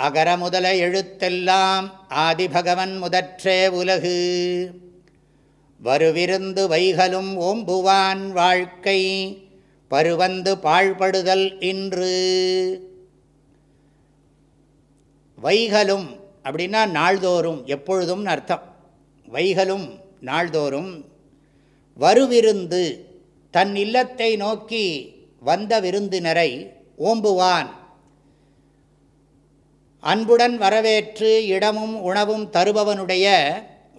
அகர முதல எழுத்தெல்லாம் ஆதிபகவன் முதற்றே உலகு. வருவிருந்து வைகலும் ஓம்புவான் வாழ்க்கை பருவந்து பாழ்படுதல் இன்று. வைகலும் அப்படின்னா நாள்தோறும் எப்பொழுதும் அர்த்தம். வைகலும் நாள்தோறும் வருவிருந்து தன் இல்லத்தை நோக்கி வந்த விருந்தினரை ஓம்புவான் அன்புடன் வரவேற்று இடமும் உணவும் தருபவனுடைய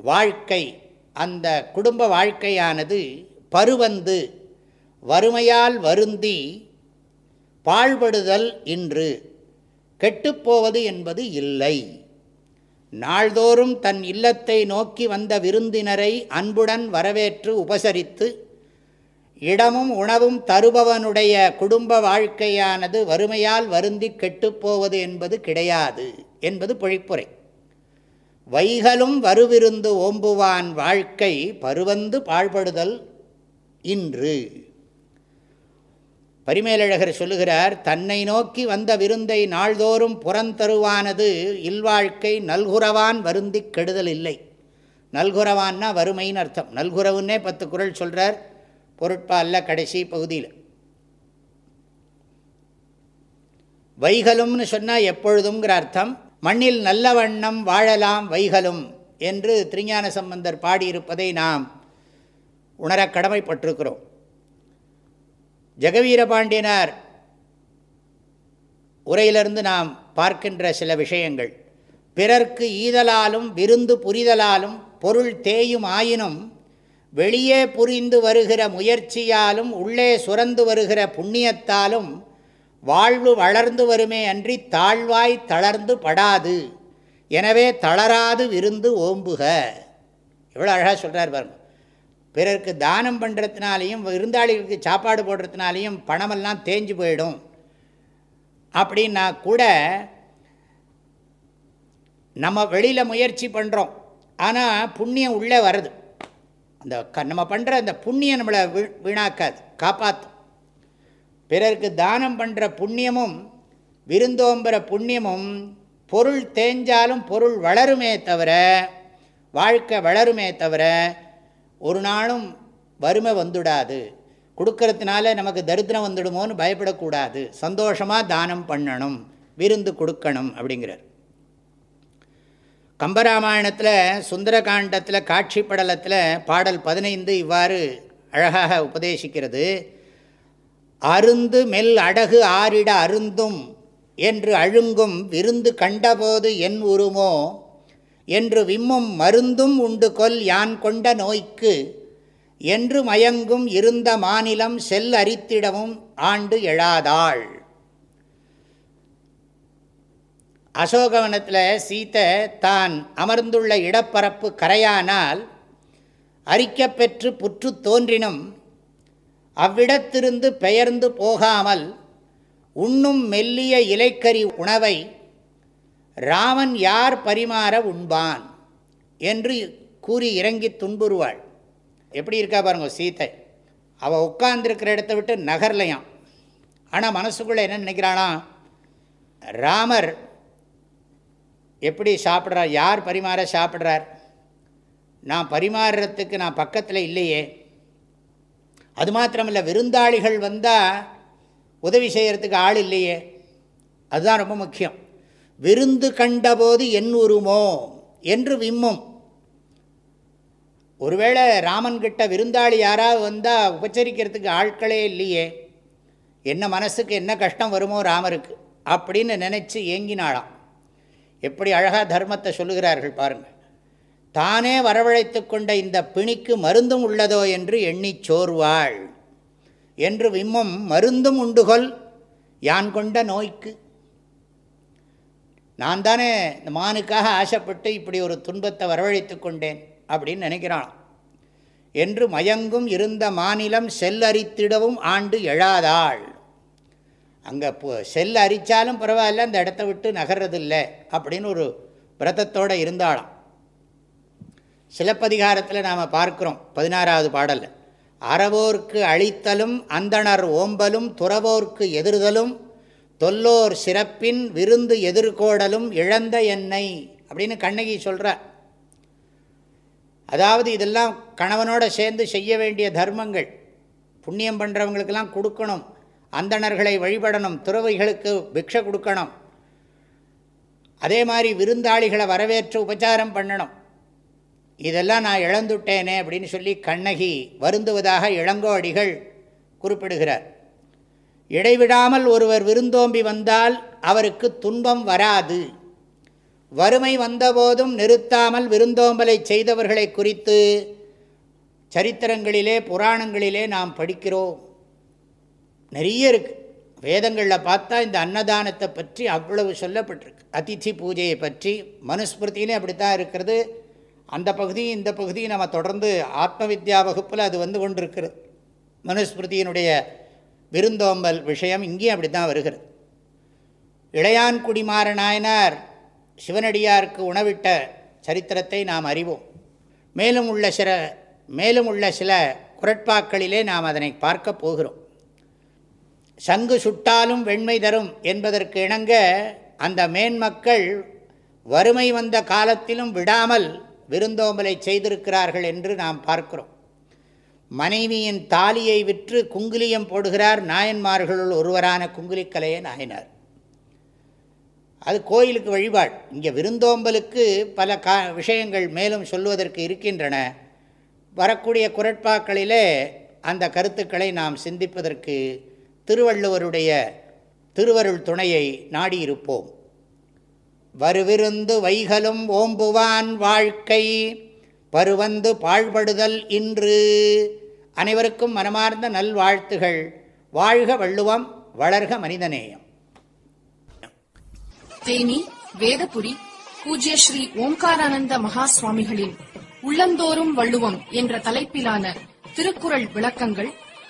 வாழ்க்கை அந்த குடும்ப வாழ்க்கையானது பருவந்து வறுமையால் வருந்தி பாழ்படுதல் இன்று. கெட்டுப்போவது என்பது இல்லை. நாள்தோறும் தன் இல்லத்தை நோக்கி வந்த விருந்தினரை அன்புடன் வரவேற்று உபசரித்து இடமும் உணவும் தருபவனுடைய குடும்ப வாழ்க்கையானது வறுமையால் வருந்தி கெட்டுப்போவது என்பது கிடையாது என்பது பொழிப்புரை. வைகளும் வருவிருந்து ஓம்புவான் வாழ்க்கை பருவந்து பாழ்படுதல் இன்று. பரிமேலழகர் சொல்லுகிறார் தன்னை நோக்கி வந்த விருந்தை நாள்தோறும் புறந்தருவானது இல்வாழ்க்கை நல்குறவான் வருந்தி கெடுதல் இல்லை. நல்குறவான்னா வறுமைன்னு அர்த்தம். நல்குறவுன்னே பத்து குரல் சொல்கிறார் பொருட்பால்ல கடைசி பகுதியில். வைகலும்னு சொன்னால் எப்பொழுதுங்கிற அர்த்தம் மண்ணில் நல்ல வண்ணம் வாழலாம் வைகலும் என்று திருஞான சம்பந்தர் பாடியிருப்பதை நாம் உணர கடமைப்பட்டிருக்கிறோம். ஜெகவீரபாண்டியனார் உரையிலிருந்து நாம் பார்க்கின்ற சில விஷயங்கள். பிறர்க்கு ஈதலாலும் விருந்து புரிதலாலும் பொருள் தேயும் ஆயினும் வெளியே புரிந்து வருகிற முயற்சியாலும் உள்ளே சுரந்து வருகிற புண்ணியத்தாலும் வாழ்வு வளர்ந்து வருமே அன்றி தாழ்வாய் தளர்ந்து படாது. எனவே தளராது விருந்து ஓம்புக. எவ்வளோ அழகாக சொல்கிறார் பாருங்க. பிறருக்கு தானம் பண்ணுறதுனாலையும் விருந்தாளிகளுக்கு சாப்பாடு போடுறதுனாலையும் பணமெல்லாம் தேஞ்சு போயிடும். அப்படின்னா கூட நம்ம வெளியில் முயற்சி பண்ணுறோம் ஆனால் புண்ணியம் உள்ளே வருது. அந்த க நம்ம பண்ணுற அந்த புண்ணியம் நம்மளை வீ வீணாக்காது காப்பாற்றும் பிறருக்கு தானம் பண்ணுற புண்ணியமும் விருந்தோம்புற புண்ணியமும் பொருள் தேஞ்சாலும் பொருள் வளருமே தவிர வாழ்க்கை வளருமே தவிர ஒரு நாளும் வறுமை வந்துடாது. கொடுக்கறதுனால நமக்கு தரித்திரம் வந்துடுமோன்னு பயப்படக்கூடாது. சந்தோஷமாக தானம் பண்ணணும் விருந்து கொடுக்கணும் அப்படிங்கிறார். கம்பராமாயணத்தில் சுந்தரகாண்டத்தில் காட்சி படலத்தில் பாடல் பதினைந்து இவ்வாறு அழகாக உபதேசிக்கிறது. அருந்து மெல் அடகு ஆரிட அருந்தும் என்று அழுங்கும் விருந்து கண்டபோது என் உருமோ என்று விம்மும் மருந்தும் உண்டு கொல் யான் கொண்ட நோய்க்கு என்று மயங்கும் இருந்த மாநிலம் செல் அரித்திடமும் ஆண்டு எழாதாள். அசோகவனத்தில் சீத்தை தான் அமர்ந்துள்ள இடப்பரப்பு கரையானால் அரிக்கப்பெற்று புற்று தோன்றினும் அவ்விடத்திருந்து பெயர்ந்து போகாமல் உண்ணும் மெல்லிய இலைக்கறி உணவை ராமன் யார் பரிமாற உண்பான் என்று கூறி இறங்கி துன்புறுவாள். எப்படி இருக்கா பாருங்க சீத்தை? அவள் உட்கார்ந்துருக்கிற இடத்த விட்டு நகர்லையாம். ஆனால் மனசுக்குள்ளே என்ன நினைக்கிறானா? ராமர் எப்படி சாப்பிட்றார் யார் பரிமாற சாப்பிட்றார்? நான் பரிமாறுறதுக்கு நான் பக்கத்தில் இல்லையே. அது மாத்திரமில்லை விருந்தாளிகள் வந்தால் உதவி செய்கிறதுக்கு ஆள் இல்லையே. அதுதான் ரொம்ப முக்கியம். விருந்து கண்டபோது என் உருமோ என்று விம்மும். ஒருவேளை ராமன்கிட்ட விருந்தாளி யாராவது வந்தால் உபச்சரிக்கிறதுக்கு ஆட்களே இல்லையே. என்ன மனசுக்கு என்ன கஷ்டம் வருமோ ராமருக்கு அப்படின்னு நினச்சி ஏங்கினாளாம். எப்படி அழகாக தர்மத்தை சொல்லுகிறார்கள் பாருங்கள் தானே வரவழைத்து கொண்ட இந்த பிணிக்கு மருந்தும் உள்ளதோ என்று எண்ணி சோர்வாள். என்று விம்மம் மருந்தும் உண்டுகொள் யான் கொண்ட நோய்க்கு. நான் தானே இந்த மானுக்காக ஆசைப்பட்டு இப்படி ஒரு துன்பத்தை வரவழைத்து கொண்டேன் அப்படின்னு நினைக்கிறான். என்று மயங்கும் இருந்த மாநிலம் செல்லரித்திடவும் ஆண்டு எழாதாள். அங்கே போ செல் அரித்தாலும் பரவாயில்ல அந்த இடத்த விட்டு நகர்றதில்லை அப்படின்னு ஒரு விரதத்தோடு இருந்தாலும் சிலப்பதிகாரத்தில் நாம் பார்க்குறோம் பதினாறாவது பாடலில். அறவோர்க்கு அழித்தலும் அந்தணர் ஓம்பலும் துறவோர்க்கு எதிர்தலும் தொல்லோர் சிறப்பின் விருந்து எதிர்கோடலும் இழந்த எண்ணெய் அப்படின்னு கண்ணகி சொல்கிறார் அதாவது இதெல்லாம் கணவனோட சேர்ந்து செய்ய வேண்டிய தர்மங்கள். புண்ணியம் பண்ணுறவங்களுக்கெல்லாம் கொடுக்கணும். அந்தணர்களை வழிபடணும் துறவைகளுக்கு பிக்ஷை கொடுக்கணும். அதே மாதிரி விருந்தாளிகளை வரவேற்று உபச்சாரம் பண்ணணும். இதெல்லாம் நான் இழந்துட்டேனே அப்படின்னு சொல்லி கண்ணகி வருந்துவதாக இளங்கோடிகள் குறிப்பிடுகிறார். இடைவிடாமல் ஒருவர் விருந்தோம்பி வந்தால் அவருக்கு துன்பம் வராது. வறுமை வந்தபோதும் நிறுத்தாமல் விருந்தோம்பலை செய்தவர்களை குறித்து சரித்திரங்களிலே புராணங்களிலே நாம் படிக்கிறோம். நிறைய இருக்குது வேதங்களில் பார்த்தா இந்த அன்னதானத்தை பற்றி அவ்வளவு சொல்லப்பட்டிருக்கு. அதிதி பூஜையை பற்றி மனுஸ்மிருத்தினே அப்படித்தான் இருக்கிறது. அந்த பகுதியும் இந்த பகுதியும் நம்ம தொடர்ந்து ஆத்ம வித்யா வகுப்பில் அது வந்து கொண்டிருக்கிறது. மனுஸ்மிருதியினுடைய விருந்தோம்பல் விஷயம் இங்கேயும் அப்படி தான் வருகிறது இளையான்குடிமாறனாயனார் சிவனடியாருக்கு உணவிட்ட சரித்திரத்தை நாம் அறிவோம். மேலும் உள்ள சில மேலும் உள்ள சில குரட்பாக்களிலே நாம் அதனை பார்க்க போகிறோம். சங்கு சுட்டாலும் வெண்மை தரும் என்பதற்கு இணங்க அந்த மேன்மக்கள் வறுமை வந்த காலத்திலும் விடாமல் விருந்தோம்பலை செய்திருக்கிறார்கள் என்று நாம் பார்க்கிறோம். மனைவியின் தாலியை விற்று குங்குலியம் போடுகிறார் நாயன்மார்களுள் ஒருவரான குங்குலிக்கலைய நாயனார். அது கோயிலுக்கு வழிபாடு. இங்கே விருந்தோம்பலுக்கு பல கா விஷயங்கள் மேலும் சொல்வதற்கு இருக்கின்றன. வரக்கூடிய குரட்பாக்களிலே அந்த கருத்துக்களை நாம் சிந்திப்பதற்கு திருவள்ளுவருடைய திருவருள் துணையை நாடியிருப்போம். வருவிருந்து வைகலும் ஓம்புவான் வாழ்க்கை பருவந்து பாழ்படுதல் இன்று. அனைவருக்கும் மனமார்ந்த நல்வாழ்த்துகள். வாழ்க வள்ளுவம் வளர்க மனிதநேயம். தேனி வேதபுரி பூஜ்ய ஸ்ரீ ஓம்காரானந்த மகா சுவாமிகளின் உள்ளந்தோறும் வள்ளுவம் என்ற தலைப்பிலான திருக்குறள் விளக்கங்கள்